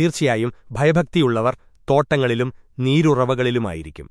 തീർച്ചയായും ഭയഭക്തിയുള്ളവർ തോട്ടങ്ങളിലും നീരുറവകളിലുമായിരിക്കും.